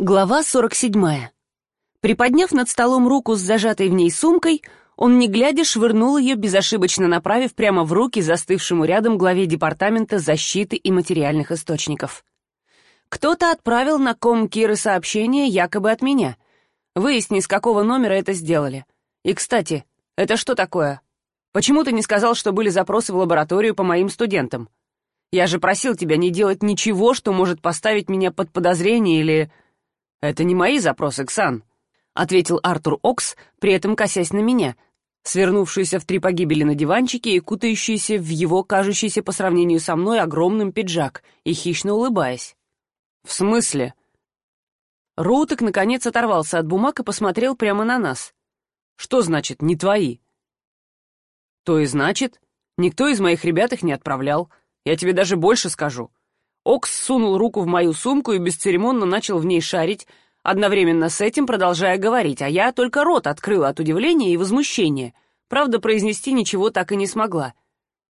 Глава 47. Приподняв над столом руку с зажатой в ней сумкой, он, не глядя, швырнул ее, безошибочно направив прямо в руки застывшему рядом главе Департамента защиты и материальных источников. Кто-то отправил на ком Киры сообщение якобы от меня. Выясни, с какого номера это сделали. И, кстати, это что такое? Почему ты не сказал, что были запросы в лабораторию по моим студентам? Я же просил тебя не делать ничего, что может поставить меня под подозрение или «Это не мои запросы, Ксан», — ответил Артур Окс, при этом косясь на меня, свернувшуюся в три погибели на диванчике и кутающийся в его кажущийся по сравнению со мной огромным пиджак и хищно улыбаясь. «В смысле?» Роутек наконец оторвался от бумаг и посмотрел прямо на нас. «Что значит «не твои»?» «То и значит. Никто из моих ребят их не отправлял. Я тебе даже больше скажу. Окс сунул руку в мою сумку и бесцеремонно начал в ней шарить, одновременно с этим продолжая говорить, а я только рот открыла от удивления и возмущения. Правда, произнести ничего так и не смогла.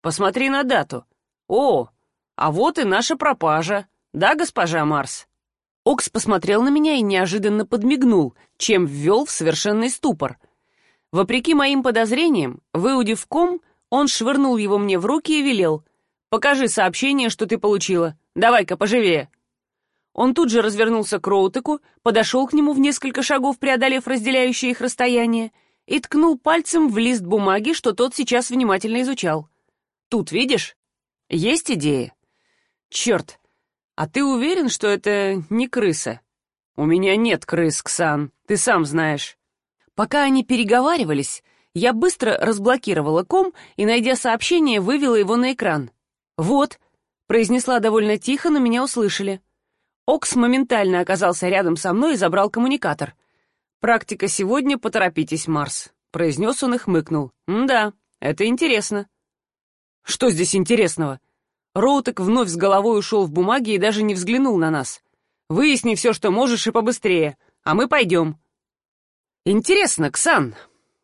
«Посмотри на дату. О, а вот и наша пропажа. Да, госпожа Марс?» Окс посмотрел на меня и неожиданно подмигнул, чем ввел в совершенный ступор. Вопреки моим подозрениям, выудив ком, он швырнул его мне в руки и велел. «Покажи сообщение, что ты получила». Давай-ка поживее!» Он тут же развернулся к Роутеку, подошел к нему в несколько шагов, преодолев разделяющее их расстояние, и ткнул пальцем в лист бумаги, что тот сейчас внимательно изучал. «Тут, видишь? Есть идея?» «Черт! А ты уверен, что это не крыса?» «У меня нет крыс, Ксан, ты сам знаешь». Пока они переговаривались, я быстро разблокировала ком и, найдя сообщение, вывела его на экран. «Вот, Произнесла довольно тихо, но меня услышали. Окс моментально оказался рядом со мной и забрал коммуникатор. «Практика сегодня, поторопитесь, Марс», — произнес он и хмыкнул. «Да, это интересно». «Что здесь интересного?» Роутек вновь с головой ушел в бумаги и даже не взглянул на нас. «Выясни все, что можешь, и побыстрее, а мы пойдем». «Интересно, Ксан,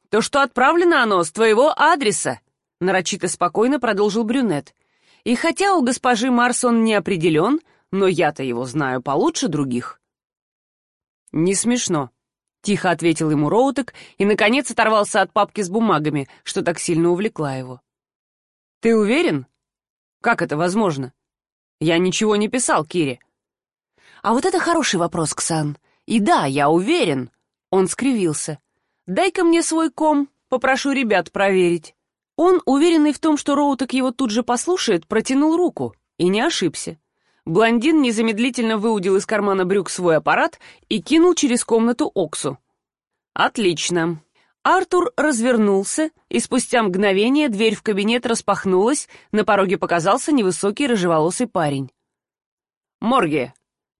то, что отправлено оно с твоего адреса», нарочито спокойно продолжил брюнет. И хотя у госпожи Марсон не определен, но я-то его знаю получше других. «Не смешно», — тихо ответил ему Роутек и, наконец, оторвался от папки с бумагами, что так сильно увлекла его. «Ты уверен? Как это возможно? Я ничего не писал Кире». «А вот это хороший вопрос, Ксан. И да, я уверен». Он скривился. «Дай-ка мне свой ком, попрошу ребят проверить». Он, уверенный в том, что Роутек его тут же послушает, протянул руку. И не ошибся. Блондин незамедлительно выудил из кармана брюк свой аппарат и кинул через комнату Оксу. «Отлично». Артур развернулся, и спустя мгновение дверь в кабинет распахнулась, на пороге показался невысокий рыжеволосый парень. «Морги,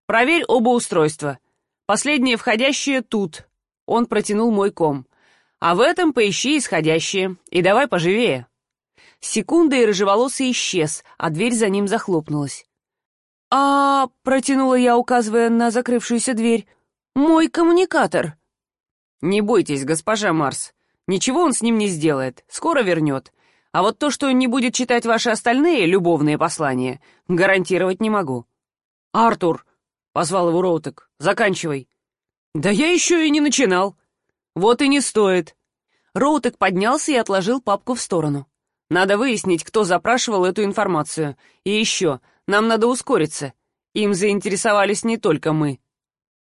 проверь оба устройства. Последнее входящее тут». Он протянул мой ком. А в этом поищи исходящее. И давай поживее. Секунда, и рыжеволосый исчез, а дверь за ним захлопнулась. «А...» — протянула я, указывая на закрывшуюся дверь. «Мой коммуникатор». «Не бойтесь, госпожа Марс. Ничего он с ним не сделает. Скоро вернет. А вот то, что не будет читать ваши остальные любовные послания, гарантировать не могу». «Артур!» — позвал его Роутек. «Заканчивай». «Да я еще и не начинал». «Вот и не стоит». Роутек поднялся и отложил папку в сторону. «Надо выяснить, кто запрашивал эту информацию. И еще, нам надо ускориться. Им заинтересовались не только мы».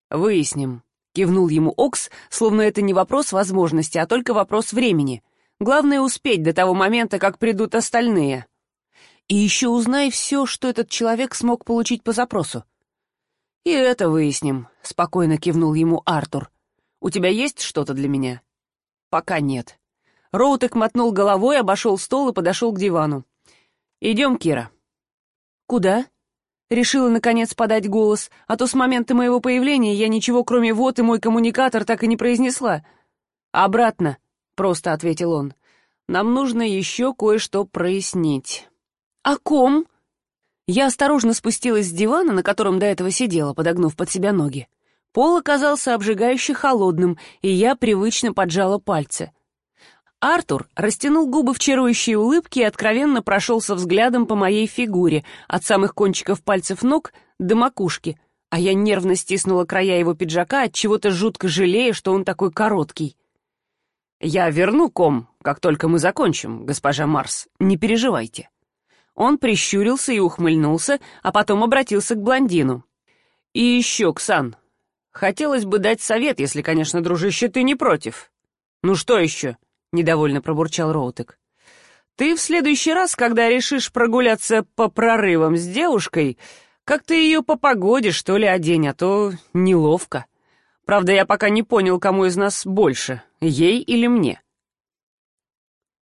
«Выясним», — кивнул ему Окс, словно это не вопрос возможности, а только вопрос времени. Главное успеть до того момента, как придут остальные. И еще узнай все, что этот человек смог получить по запросу. «И это выясним», — спокойно кивнул ему Артур. У тебя есть что-то для меня?» «Пока нет». Роутек мотнул головой, обошел стол и подошел к дивану. «Идем, Кира». «Куда?» Решила, наконец, подать голос, а то с момента моего появления я ничего, кроме «вот» и мой коммуникатор, так и не произнесла. «Обратно», — просто ответил он. «Нам нужно еще кое-что прояснить». «О ком?» Я осторожно спустилась с дивана, на котором до этого сидела, подогнув под себя ноги. Пол оказался обжигающе холодным, и я привычно поджала пальцы. Артур растянул губы в чарующей улыбке и откровенно прошелся взглядом по моей фигуре, от самых кончиков пальцев ног до макушки, А я нервно стиснула края его пиджака, от чего-то жутко жалея, что он такой короткий. «Я верну ком, как только мы закончим, госпожа Марс, не переживайте». Он прищурился и ухмыльнулся, а потом обратился к блондину. «И еще, Ксан, хотелось бы дать совет, если, конечно, дружище, ты не против». «Ну что еще?» — недовольно пробурчал Роутек. «Ты в следующий раз, когда решишь прогуляться по прорывам с девушкой, как ты ее по погоде, что ли, одень, а то неловко. Правда, я пока не понял, кому из нас больше, ей или мне».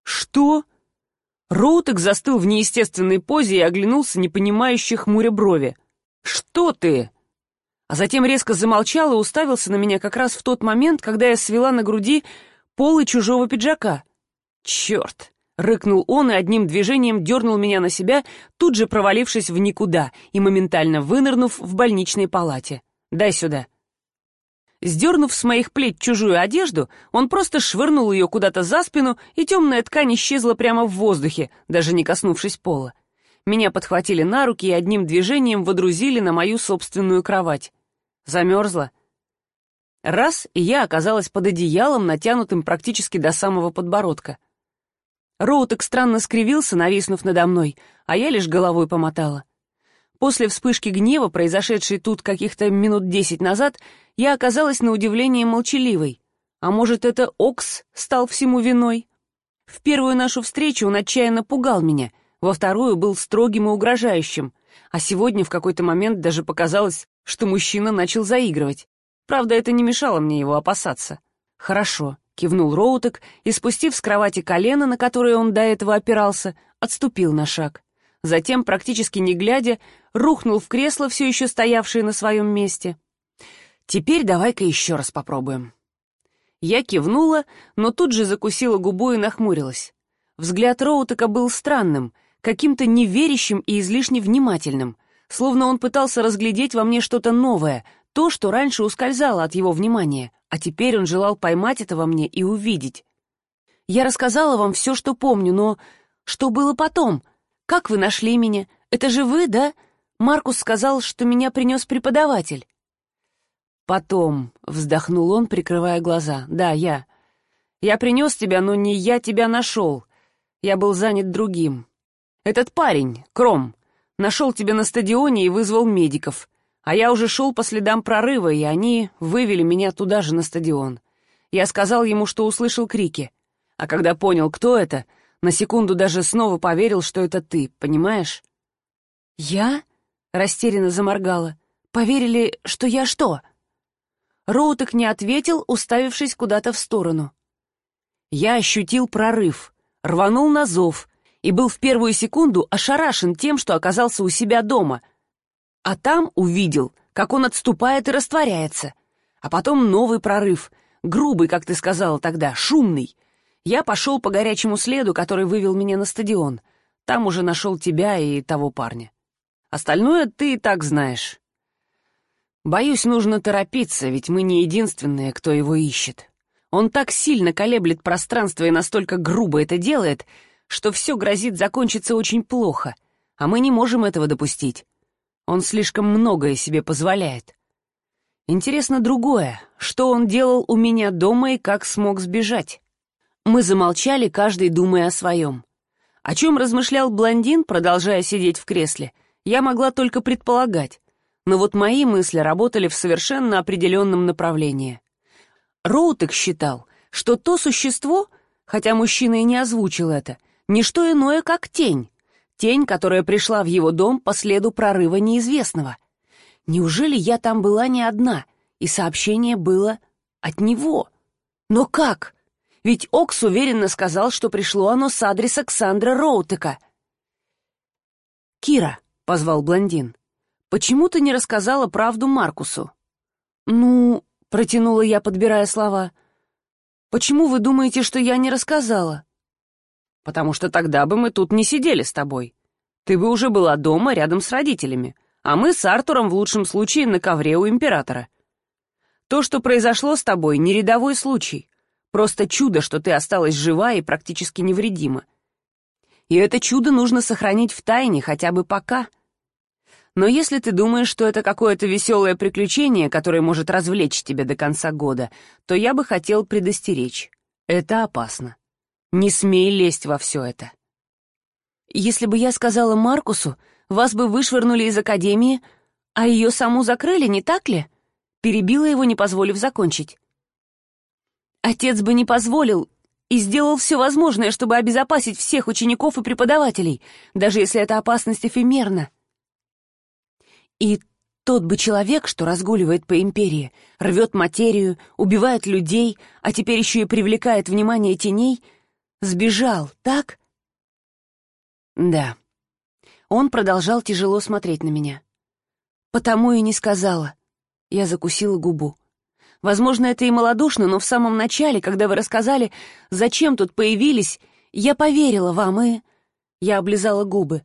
«Что?» Роутек застыл в неестественной позе и оглянулся, непонимающе хмуря брови. «Что ты?» А затем резко замолчал и уставился на меня как раз в тот момент, когда я свела на груди полы чужого пиджака. «Черт!» — рыкнул он и одним движением дернул меня на себя, тут же провалившись в никуда и моментально вынырнув в больничной палате. «Дай сюда!» Сдернув с моих плеч чужую одежду, он просто швырнул ее куда-то за спину, и темная ткань исчезла прямо в воздухе, даже не коснувшись пола. Меня подхватили на руки и одним движением водрузили на мою собственную кровать. Замерзла. Раз, и я оказалась под одеялом, натянутым практически до самого подбородка. Роутек странно скривился, нависнув надо мной, а я лишь головой помотала. После вспышки гнева, произошедшей тут каких-то минут десять назад, я оказалась на удивление молчаливой. А может, это Окс стал всему виной? В первую нашу встречу он отчаянно пугал меня, во вторую был строгим и угрожающим, а сегодня в какой-то момент даже показалось, что мужчина начал заигрывать. Правда, это не мешало мне его опасаться. «Хорошо», — кивнул Роутек и, спустив с кровати колено, на которое он до этого опирался, отступил на шаг затем, практически не глядя, рухнул в кресло, все еще стоявшее на своем месте. «Теперь давай-ка еще раз попробуем». Я кивнула, но тут же закусила губу и нахмурилась. Взгляд Роутека был странным, каким-то неверящим и излишне внимательным, словно он пытался разглядеть во мне что-то новое, то, что раньше ускользало от его внимания, а теперь он желал поймать это во мне и увидеть. Я рассказала вам все, что помню, но что было потом — «Как вы нашли меня? Это же вы, да? Маркус сказал, что меня принес преподаватель». «Потом», — вздохнул он, прикрывая глаза. «Да, я. Я принес тебя, но не я тебя нашел. Я был занят другим. Этот парень, Кром, нашел тебя на стадионе и вызвал медиков. А я уже шел по следам прорыва, и они вывели меня туда же на стадион. Я сказал ему, что услышал крики. А когда понял, кто это, на секунду даже снова поверил, что это ты, понимаешь? «Я?» — растерянно заморгала. «Поверили, что я что?» Роутек не ответил, уставившись куда-то в сторону. Я ощутил прорыв, рванул на зов и был в первую секунду ошарашен тем, что оказался у себя дома. А там увидел, как он отступает и растворяется. А потом новый прорыв, грубый, как ты сказала тогда, шумный — я пошел по горячему следу, который вывел меня на стадион. Там уже нашел тебя и того парня. Остальное ты и так знаешь. Боюсь, нужно торопиться, ведь мы не единственные, кто его ищет. Он так сильно колеблет пространство и настолько грубо это делает, что все грозит закончиться очень плохо, а мы не можем этого допустить. Он слишком многое себе позволяет. Интересно другое, что он делал у меня дома и как смог сбежать. Мы замолчали, каждый думая о своем. О чем размышлял блондин, продолжая сидеть в кресле, я могла только предполагать. Но вот мои мысли работали в совершенно определенном направлении. Роутек считал, что то существо, хотя мужчина и не озвучил это, не что иное, как тень. Тень, которая пришла в его дом по следу прорыва неизвестного. Неужели я там была не одна, и сообщение было от него? Но как? Ведь Окс уверенно сказал, что пришло оно с адреса Ксандра Роутека. «Кира», — позвал блондин, — «почему ты не рассказала правду Маркусу?» «Ну...» — протянула я, подбирая слова. «Почему вы думаете, что я не рассказала?» «Потому что тогда бы мы тут не сидели с тобой. Ты бы уже была дома рядом с родителями, а мы с Артуром в лучшем случае на ковре у императора. То, что произошло с тобой, не рядовой случай. Просто чудо, что ты осталась жива и практически невредима. И это чудо нужно сохранить в тайне хотя бы пока. Но если ты думаешь, что это какое-то веселое приключение, которое может развлечь тебя до конца года, то я бы хотел предостеречь. Это опасно. Не смей лезть во все это. Если бы я сказала Маркусу, вас бы вышвырнули из академии, а ее саму закрыли, не так ли? Перебила его, не позволив закончить. Отец бы не позволил и сделал все возможное, чтобы обезопасить всех учеников и преподавателей, даже если эта опасность эфемерна. И тот бы человек, что разгуливает по империи, рвет материю, убивает людей, а теперь еще и привлекает внимание теней, сбежал, так? Да. Он продолжал тяжело смотреть на меня. Потому и не сказала. Я закусила губу. Возможно, это и малодушно, но в самом начале, когда вы рассказали, зачем тут появились, я поверила вам и... Я облизала губы.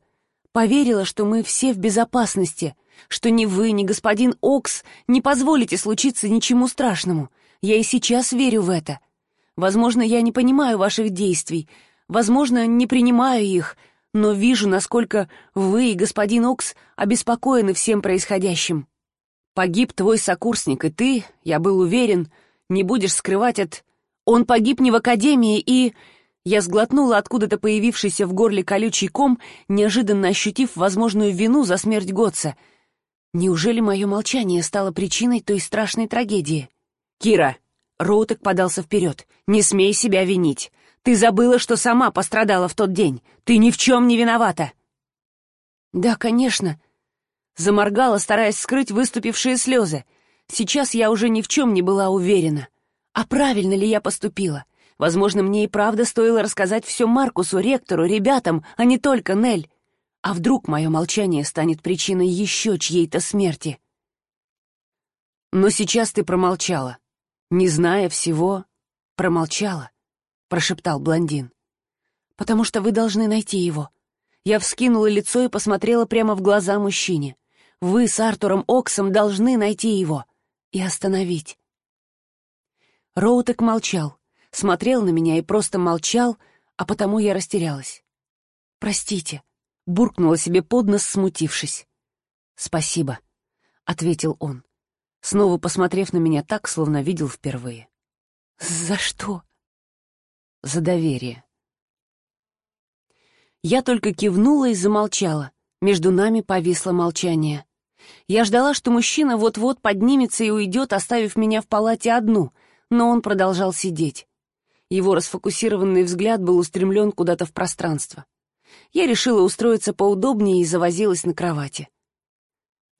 Поверила, что мы все в безопасности, что ни вы, ни господин Окс не позволите случиться ничему страшному. Я и сейчас верю в это. Возможно, я не понимаю ваших действий, возможно, не принимаю их, но вижу, насколько вы и господин Окс обеспокоены всем происходящим. Погиб твой сокурсник, и ты, я был уверен, не будешь скрывать от... Он погиб не в академии, и... Я сглотнула откуда-то появившийся в горле колючий ком, неожиданно ощутив возможную вину за смерть Готца. Неужели мое молчание стало причиной той страшной трагедии? «Кира!» — Роутек подался вперед. «Не смей себя винить. Ты забыла, что сама пострадала в тот день. Ты ни в чем не виновата!» «Да, конечно», Заморгала, стараясь скрыть выступившие слезы. Сейчас я уже ни в чем не была уверена. А правильно ли я поступила? Возможно, мне и правда стоило рассказать все Маркусу, ректору, ребятам, а не только Нель. А вдруг мое молчание станет причиной еще чьей-то смерти? Но сейчас ты промолчала. Не зная всего, промолчала, прошептал блондин. Потому что вы должны найти его. Я вскинула лицо и посмотрела прямо в глаза мужчине. Вы с Артуром Оксом должны найти его и остановить. Роутек молчал, смотрел на меня и просто молчал, а потому я растерялась. «Простите», — буркнула себе под нос, смутившись. «Спасибо», — ответил он, снова посмотрев на меня так, словно видел впервые. «За что?» «За доверие». Я только кивнула и замолчала. Между нами повисло молчание. Я ждала, что мужчина вот-вот поднимется и уйдет, оставив меня в палате одну, но он продолжал сидеть. Его расфокусированный взгляд был устремлен куда-то в пространство. Я решила устроиться поудобнее и завозилась на кровати.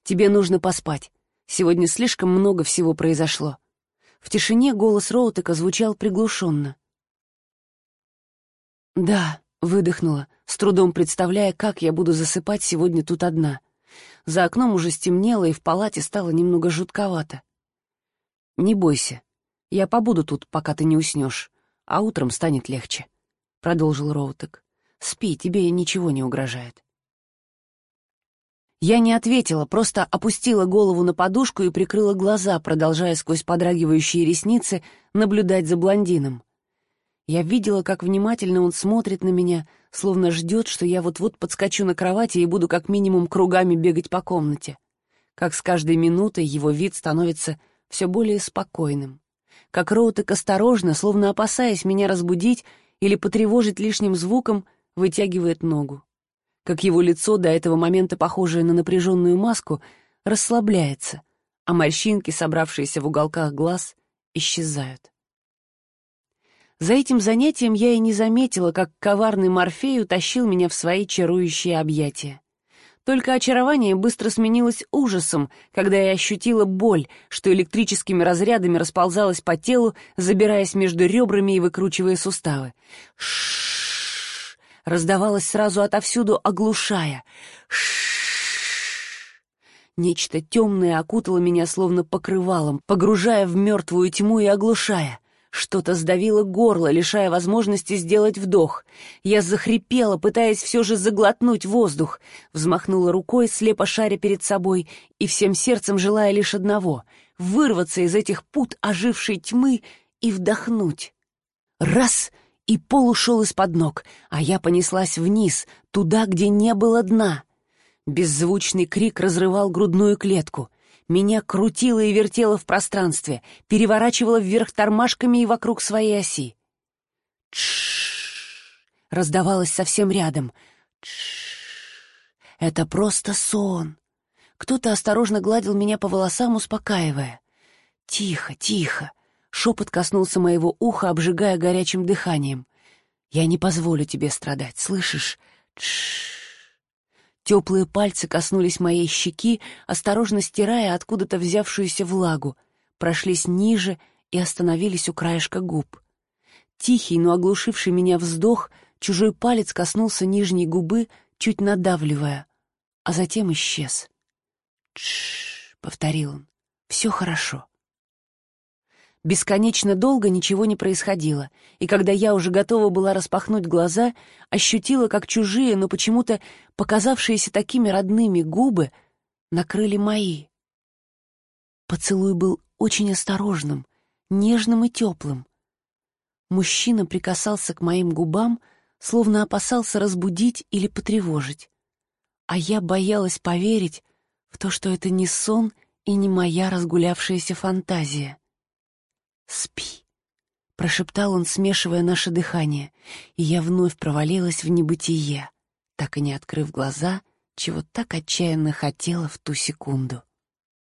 «Тебе нужно поспать. Сегодня слишком много всего произошло». В тишине голос Роутека звучал приглушенно. «Да», — выдохнула, с трудом представляя, как я буду засыпать сегодня тут одна — за окном уже стемнело, и в палате стало немного жутковато. «Не бойся, я побуду тут, пока ты не уснешь, а утром станет легче», — продолжил Роутек. «Спи, тебе ничего не угрожает». Я не ответила, просто опустила голову на подушку и прикрыла глаза, продолжая сквозь подрагивающие ресницы наблюдать за блондином. Я видела, как внимательно он смотрит на меня, словно ждет, что я вот-вот подскочу на кровати и буду как минимум кругами бегать по комнате. Как с каждой минутой его вид становится все более спокойным. Как Роутек осторожно, словно опасаясь меня разбудить или потревожить лишним звуком, вытягивает ногу. Как его лицо, до этого момента похожее на напряженную маску, расслабляется, а морщинки, собравшиеся в уголках глаз, исчезают. За этим занятием я и не заметила, как коварный Морфей утащил меня в свои чарующие объятия. Только очарование быстро сменилось ужасом, когда я ощутила боль, что электрическими разрядами расползалась по телу, забираясь между ребрами и выкручивая суставы. Ш раздавалось сразу отовсюду, оглушая. Ш Нечто темное окутало меня словно покрывалом, погружая в мертвую тьму и оглушая. Что-то сдавило горло, лишая возможности сделать вдох. Я захрипела, пытаясь все же заглотнуть воздух, взмахнула рукой, слепо шаря перед собой, и всем сердцем желая лишь одного — вырваться из этих пут ожившей тьмы и вдохнуть. Раз — и пол ушел из-под ног, а я понеслась вниз, туда, где не было дна. Беззвучный крик разрывал грудную клетку. Меня крутило и вертело в пространстве, переворачивало вверх тормашками и вокруг своей оси. Тш! раздавалось совсем рядом. Тш! Это просто сон. Кто-то осторожно гладил меня по волосам, успокаивая. «Тихо, тихо!» Шепот коснулся моего уха, обжигая горячим дыханием. «Я не позволю тебе страдать, слышишь? Тш Теплые пальцы коснулись моей щеки, осторожно стирая откуда-то взявшуюся влагу, прошлись ниже и остановились у краешка губ. Тихий, но оглушивший меня вздох, чужой палец коснулся нижней губы, чуть надавливая, а затем исчез. «Тш-ш-ш», повторил он, — «все хорошо». Бесконечно долго ничего не происходило, и когда я уже готова была распахнуть глаза, ощутила, как чужие, но почему-то показавшиеся такими родными губы накрыли мои. Поцелуй был очень осторожным, нежным и теплым. Мужчина прикасался к моим губам, словно опасался разбудить или потревожить. А я боялась поверить в то, что это не сон и не моя разгулявшаяся фантазия. «Спи», — прошептал он, смешивая наше дыхание, и я вновь провалилась в небытие, так и не открыв глаза, чего так отчаянно хотела в ту секунду.